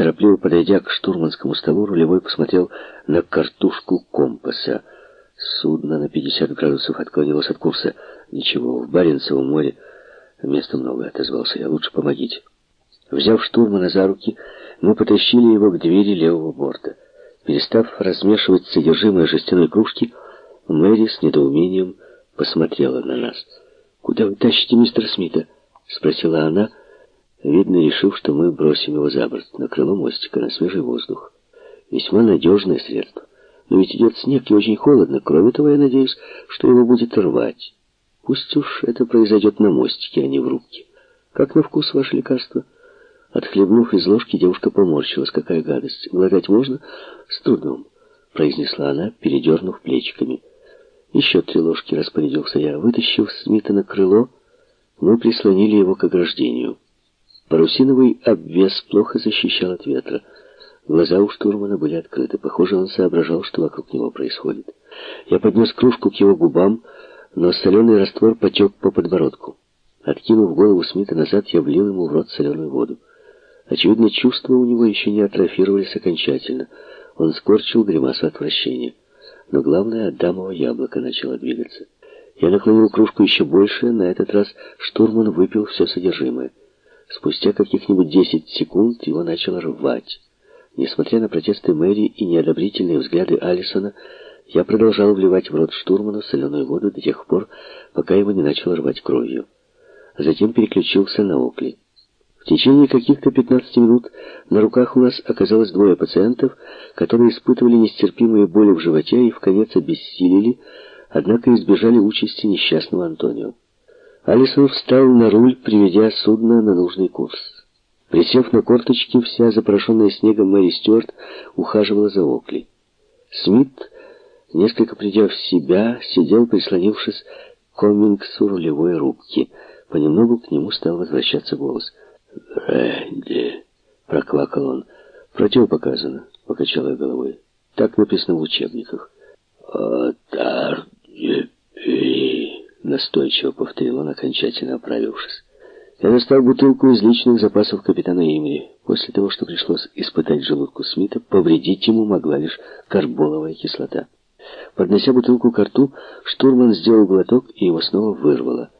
Торопливо подойдя к штурманскому столу, рулевой посмотрел на картушку компаса. Судно на 50 градусов отклонилось от курса. Ничего, в Баренцевом море места много, отозвался я. Лучше помогите. Взяв штурмана за руки, мы потащили его к двери левого борта. Перестав размешивать содержимое жестяной кружки, Мэри с недоумением посмотрела на нас. «Куда вы тащите мистера Смита?» — спросила она, видно, решив, что мы бросим его за борт, на крыло мостика, на свежий воздух. Весьма надежное средство. Но ведь идет снег и очень холодно. Кроме того, я надеюсь, что его будет рвать. Пусть уж это произойдет на мостике, а не в рубке. Как на вкус ваше лекарство? Отхлебнув из ложки, девушка поморщилась. Какая гадость. Глотать можно? С трудом, произнесла она, передернув плечиками. Еще три ложки распорядился я. Вытащив Смита на крыло, мы прислонили его к ограждению. Парусиновый обвес плохо защищал от ветра. Глаза у штурмана были открыты. Похоже, он соображал, что вокруг него происходит. Я поднес кружку к его губам, но соленый раствор потек по подбородку. Откинув голову Смита назад, я влил ему в рот соленую воду. Очевидно, чувства у него еще не атрофировались окончательно. Он скорчил гримасу отвращения. Но главное, адамово яблоко начало двигаться. Я наклонил кружку еще больше, на этот раз штурман выпил все содержимое. Спустя каких-нибудь десять секунд его начало рвать. Несмотря на протесты Мэри и неодобрительные взгляды Алисона, я продолжал вливать в рот штурмана соленую воду до тех пор, пока его не начало рвать кровью. Затем переключился на Окли. В течение каких-то 15 минут на руках у нас оказалось двое пациентов, которые испытывали нестерпимые боли в животе и в конец обессилели, однако избежали участи несчастного Антонио. Алисон встал на руль, приведя судно на нужный курс. Присев на корточки, вся запорошенная снегом Мэри Стюарт ухаживала за Окли. Смит, несколько придя в себя, сидел, прислонившись к комингсу рулевой рубки. Понемногу к нему стал возвращаться голос. «Рэнди!» — проквакал он. «Противопоказано», — покачал я головой. «Так написано в учебниках». «Отарди!» — настойчиво повторил он, окончательно оправившись. Я достал бутылку из личных запасов капитана Имри. После того, что пришлось испытать желудку Смита, повредить ему могла лишь карболовая кислота. Поднося бутылку к рту, штурман сделал глоток, и его снова вырвало.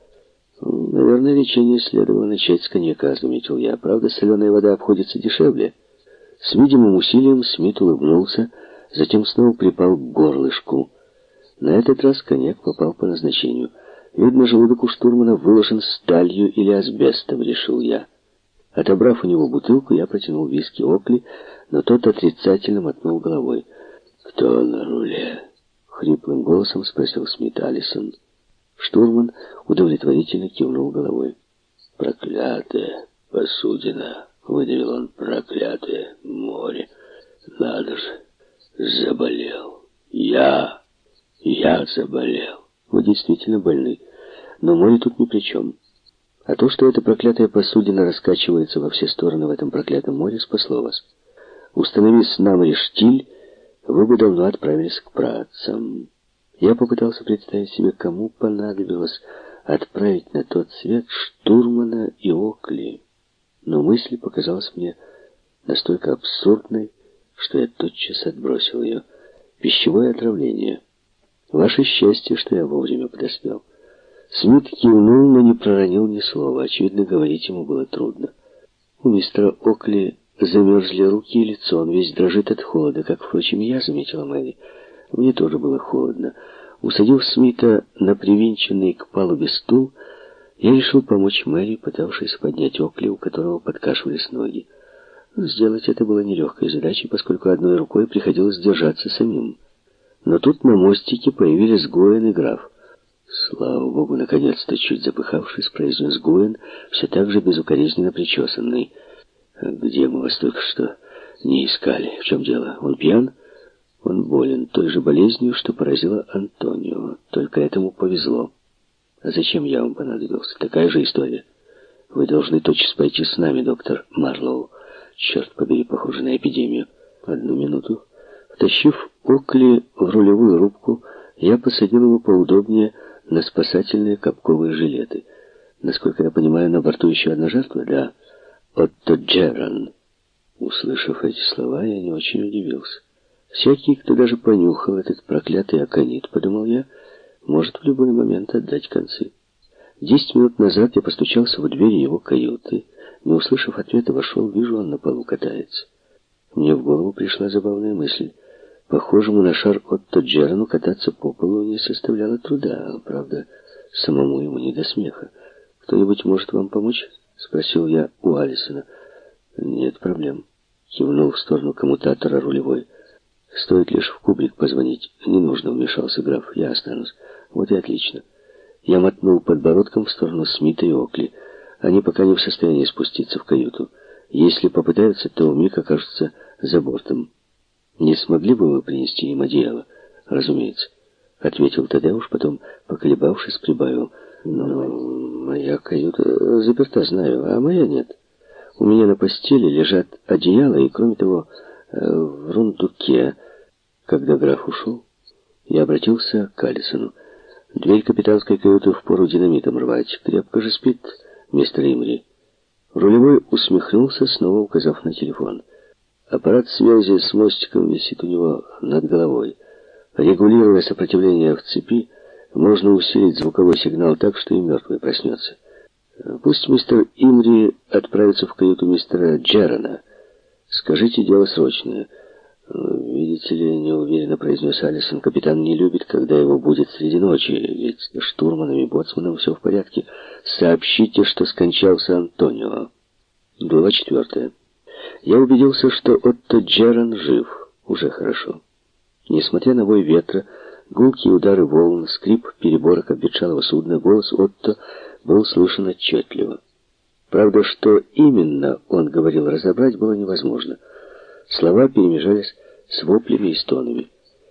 «Наверное, лечение следовало начать с коньяка», — заметил я. «Правда, соленая вода обходится дешевле». С видимым усилием Смит улыбнулся, затем снова припал к горлышку. На этот раз коньяк попал по назначению — Видно, желудок у штурмана выложен сталью или асбестом, решил я. Отобрав у него бутылку, я протянул виски Окли, но тот отрицательно мотнул головой. «Кто на руле?» — хриплым голосом спросил Смит Алисон. Штурман удовлетворительно кивнул головой. «Проклятая посудина!» — выдавил он. «Проклятое море! Надо же! Заболел! Я! Я заболел!» Вы действительно больны. Но море тут ни при чем. А то, что эта проклятая посудина раскачивается во все стороны в этом проклятом море, спасло вас. Установив нам рештиль, вы бы давно отправились к працам. Я попытался представить себе, кому понадобилось отправить на тот свет штурмана и Окли. Но мысль показалась мне настолько абсурдной, что я тотчас отбросил ее. Пищевое отравление — Ваше счастье, что я вовремя подоспел. Смит кивнул, но не проронил ни слова. Очевидно, говорить ему было трудно. У мистера Окли замерзли руки и лицо. Он весь дрожит от холода, как, впрочем, я заметила Мэри. Мне тоже было холодно. Усадив Смита на привинченный к палубе стул, я решил помочь Мэри, пытавшись поднять Окли, у которого подкашивались ноги. Сделать это было нелегкой задачей, поскольку одной рукой приходилось держаться самим. Но тут на мостике появились Гуэн и граф. «Слава богу, наконец-то!» Чуть запыхавшись, произнес Гуэн, все так же безукоризненно причесанный. «Где мы вас только что не искали? В чем дело? Он пьян?» «Он болен той же болезнью, что поразила Антонио. Только этому повезло. А зачем я вам понадобился? Такая же история. Вы должны тотчас пойти с нами, доктор Марлоу. Черт побери, похоже на эпидемию. Одну минуту». Втащив Окли в рулевую рубку, я посадил его поудобнее на спасательные капковые жилеты. Насколько я понимаю, на борту еще одна жертва, да? Отто Джеран. Услышав эти слова, я не очень удивился. Всякий, кто даже понюхал этот проклятый аконит, подумал я, может в любой момент отдать концы. Десять минут назад я постучался в дверь его каюты. Не услышав ответа, вошел, вижу, он на полу катается. Мне в голову пришла забавная мысль. Похожему на шар Отто Джерану кататься по полу не составляло труда, правда, самому ему не до смеха. «Кто-нибудь может вам помочь?» — спросил я у Алисона. «Нет проблем», — кивнул в сторону коммутатора рулевой. «Стоит лишь в кубрик позвонить. Не нужно», — вмешался граф. «Я останусь». «Вот и отлично». Я мотнул подбородком в сторону Смита и Окли. Они пока не в состоянии спуститься в каюту. Если попытаются, то умик окажутся за бортом. «Не смогли бы вы принести им одеяло?» «Разумеется», — ответил Тадеуш, потом, поколебавшись, прибавил. «Но моя каюта заперта, знаю, а моя нет. У меня на постели лежат одеяла, и, кроме того, э, в рундуке...» Когда граф ушел, я обратился к Алисону. «Дверь капитанской каюты впору динамитом рвать. Крепко же спит мистер Имри». Рулевой усмехнулся, снова указав на телефон. Аппарат связи с мостиком висит у него над головой. Регулируя сопротивление в цепи, можно усилить звуковой сигнал так, что и мертвый проснется. Пусть мистер Имри отправится в каюту мистера Джерона. Скажите, дело срочное. «Видите ли, — неуверенно произнес Алисон, — капитан не любит, когда его будет среди ночи, ведь штурманом и боцманом все в порядке. Сообщите, что скончался Антонио». Глава четвертая. Я убедился, что Отто Джеран жив. Уже хорошо. Несмотря на вой ветра, гулкие удары волн, скрип переборок обветшалого судна, голос Отто был слышен отчетливо. Правда, что именно он говорил разобрать, было невозможно — Слова перемежались с воплями и стонами.